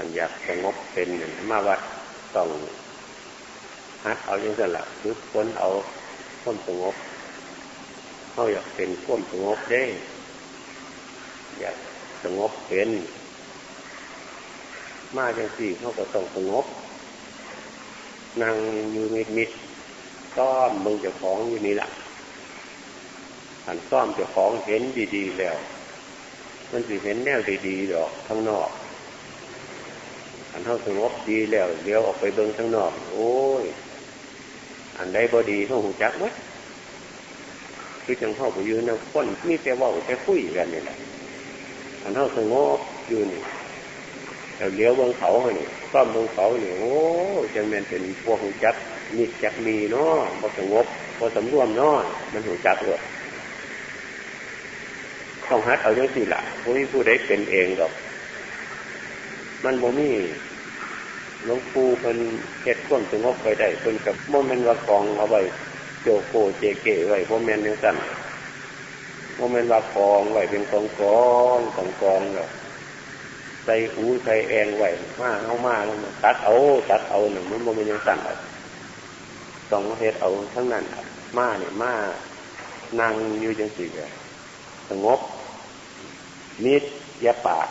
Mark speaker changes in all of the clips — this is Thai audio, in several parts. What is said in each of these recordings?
Speaker 1: ันอยากสงบเป็นหนึ่งมาวัดต้องฮัดเอาอย่างนั้นแหละหรือค้นเอาความสงบเขาอยากเป็นความสงบได้ อยากสงบเป็น มาจังสี่เขาก็ต้องสงบนั่งอยู่มิดมิดซ้อมมึงจะของอยู่นี่แหละหันซ้อมจะของเห็นดีๆแล้ว มันสิเห็นแนวดีๆดอกข้างนอก อันเท่าสงบดีแล้วเลี้ยวออกไปเบิ้งข้างนอก โอ้ย อันใดบอดีเท่าหูจักมั้ยคือจังเข้าไปยืนนะคนมีแต่ว่าแต่คุยกันนี่แหละอันเท่าสงบยืนแล้วเลี้ยวเบิ้งเขาเนี่ยซ้อมเบิ้งเขาเนี่ยโอ้จังแมนเป็นพวกหูจักมีจักมีเนาะพอสงบพอสำรวมเนาะมันหูจักเลยต้องฮัดเอาเรื่องสิละผู้นี้ผู้ใดเป็นเองดอก มันโมมี่หลวงปู่เป็นเฮ็ดข่วมสงบไปได้เป็นกับโมเมนต์ว่ากองเอาไว้โจโกเจเกไว้โมเมนต์นี้สั่นโมเมนต์ว่ากองไว้เป็นกองกองกองกองแบบใส่หูใส่แองไว้มาเอามาแล้วตัดเอาตัดเอาหนึ่งมันโมเมนต์ยังสั่นต้องเฮ็ดเอาทั้งนั้นมาเนี่ยมานั่งอยู่จังสิแบบสงบมิดยาปาก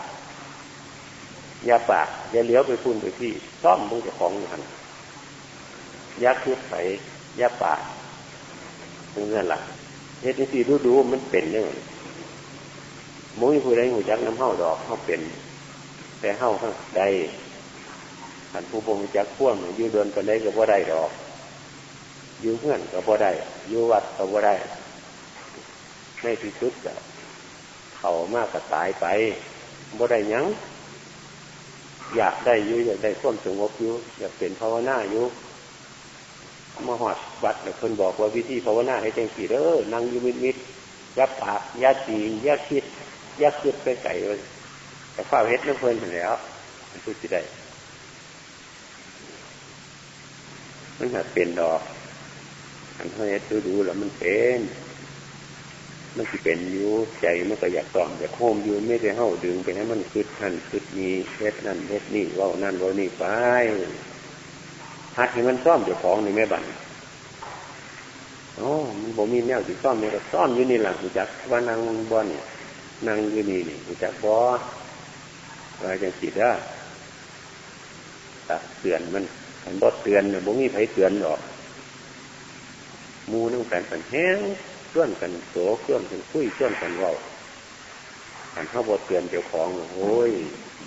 Speaker 1: ยาปากยาเลี้ยวไปพุ่นไปที่ซ่อมมึงจะของหันยาคืดใส่ยาปากนั่นแหละเฮ็ดที่ดูดูมันเป็นเนี่ยมุ้ยผู้ใดหูจักน้ำเห่าดอกเห่าเป็น แต่เห่าข้างใดขันผู้บงจักพ่วงอยู่เดินกันได้ก็บ่ได้ดอกอยู่เพื่อนก็บ่ได้อยู่วัดก็บ่ได้ในที่สุดก็เขามากก็ตายไปบ่ได้ยัง อยากได้ยู่อยากได้ความสงบยู่อยากเป็นภาวนายู่มาหอดวัดเนี่ยคนบอกว่าวิธีภาวนาให้จังสีเด้อนั่งยู่มิดมิดยับปากยัดตียัดคิดยัดคิดไปไก่เลยแต่ข้าวเฮ็ดน้ำเพลินแล้วมันพูดสิได้มันหัดเป็นดอกอันเฮ็ดดูดูแล้วมันเป็น มันจะเป็นอยู่ใจมันก็อยากตอมอยากโฮมอยู่ไม่ได้เห่าดึงไปให้มันคืดนั่นคืดนี้เฮ็ดนั่นเฮ็ดนี่ว่านั่นว่านี่ไปหัดให้มันซ่อมเจ้าของนี่แม่บันโอ้มันบ่มีแนวที่ซ่อมเนี่ยก็ซ่อมอยู่นี่แหละรู้จักว่านางบอนี่นางอยู่นี่นี่รู้จักบอว่าจังสีได้ตักเตือนมันมันบดเตือนเนี่ยบ่มีไผเตือนหรอกมูนั่งแปลนเป็นแห้ง เคลื่อนกันโสเคลื่อนกันคุยเคลื่อนกันว่าอันเข้าบทเตือนเจ้าของโอ้ย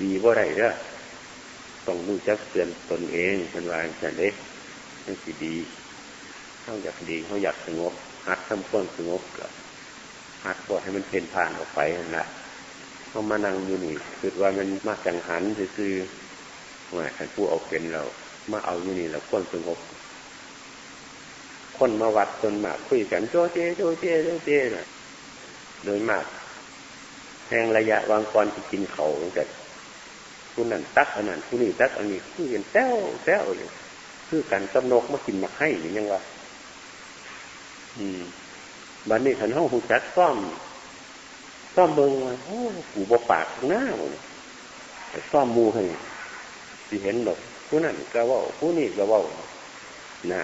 Speaker 1: ดีว่าไรเด้อต้องรู้จักเตือนตนเองเป็นวางแต่เล็กนั่นสิดีเขาอยากดีเขาอยากสงบหัดทำความสงบก็หัดก็ให้มันเป็นผ่านออกไปนั่นแหละเขามานั่งอยู่นี่คือว่ามันมาจังหันคือว่าท่านผู้เอาเป็นเรามาเอาอยู่นี่แล้วความสงบ คนมาวัดคนมากคุยกันโจเจโจเจโจเจนะโดยมากแห่งระยะวางกรจะกินเขาแต่ผู้นั้นตักอันนั้นผู้นี้ตักอันนี้คุยกันแซวแซวเลยคือกันกำนกมากินมาให้หรือยังวะอืมบันนี้ขันห้องหูจักซ่อมซ่อมเบิงว่าโอ้กูบปากหน้าเลยซ่อมมูให้ที่เห็นแบบผู้นั้นก็ว่าผู้นี้ก็ว่านะ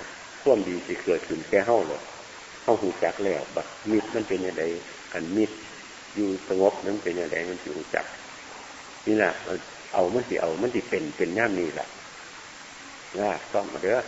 Speaker 1: วมดีสิเกิดขึ้นแค่เฮ้าเลยเฮ้าหูจักแล้วบัดมิดมันเป็นยังไงกันมิดอยู่สงบนั้นเป็นยังไงมันสิหูจัก นี่แหละเอามันสิเอามันสิเป็นเป็นย่ามนี่แหละนะต้องมาเด้อ